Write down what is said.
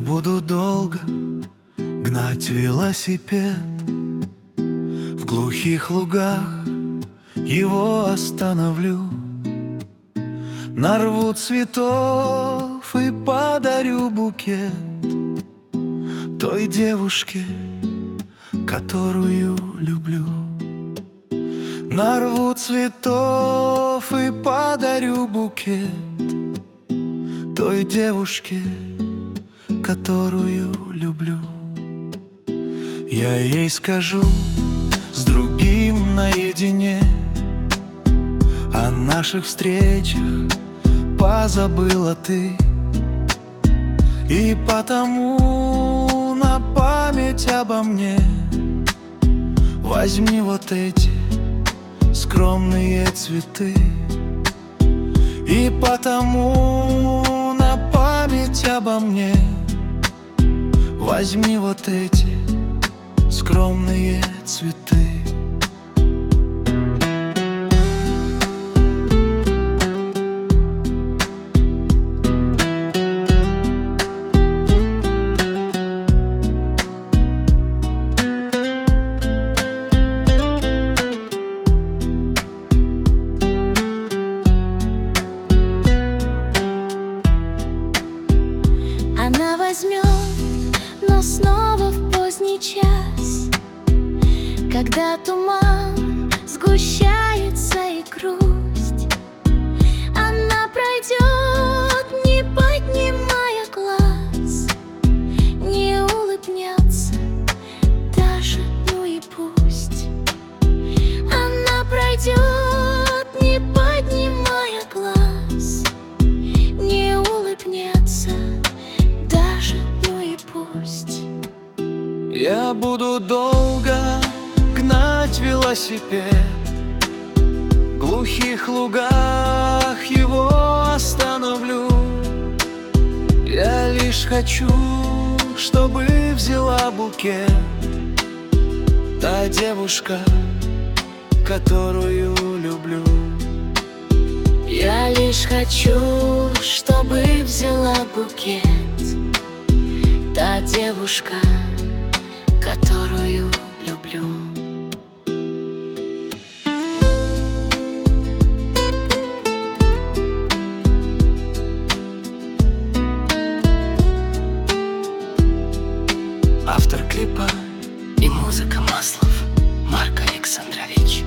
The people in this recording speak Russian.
буду долго гнать велосипед. В глухих лугах его остановлю. Нарву цветов и подарю букет Той девушке, которую люблю. Нарву цветов и подарю букет Той девушке, которую люблю. Я ей скажу с другим наедине. О наших встречах позабыла ты. И потому на память обо мне Возьми вот эти скромные цветы. И потому на память обо мне Возьми вот эти скромные цветы. Она возьмет, но снова в поздний час Когда туман сгущается Я буду долго гнать велосипед. В глухих лугах его остановлю. Я лишь хочу, чтобы взяла букет. Та девушка, которую люблю. Я лишь хочу, чтобы взяла букет. Та девушка, Автор клипа и музыка Маслов Марк Александрович.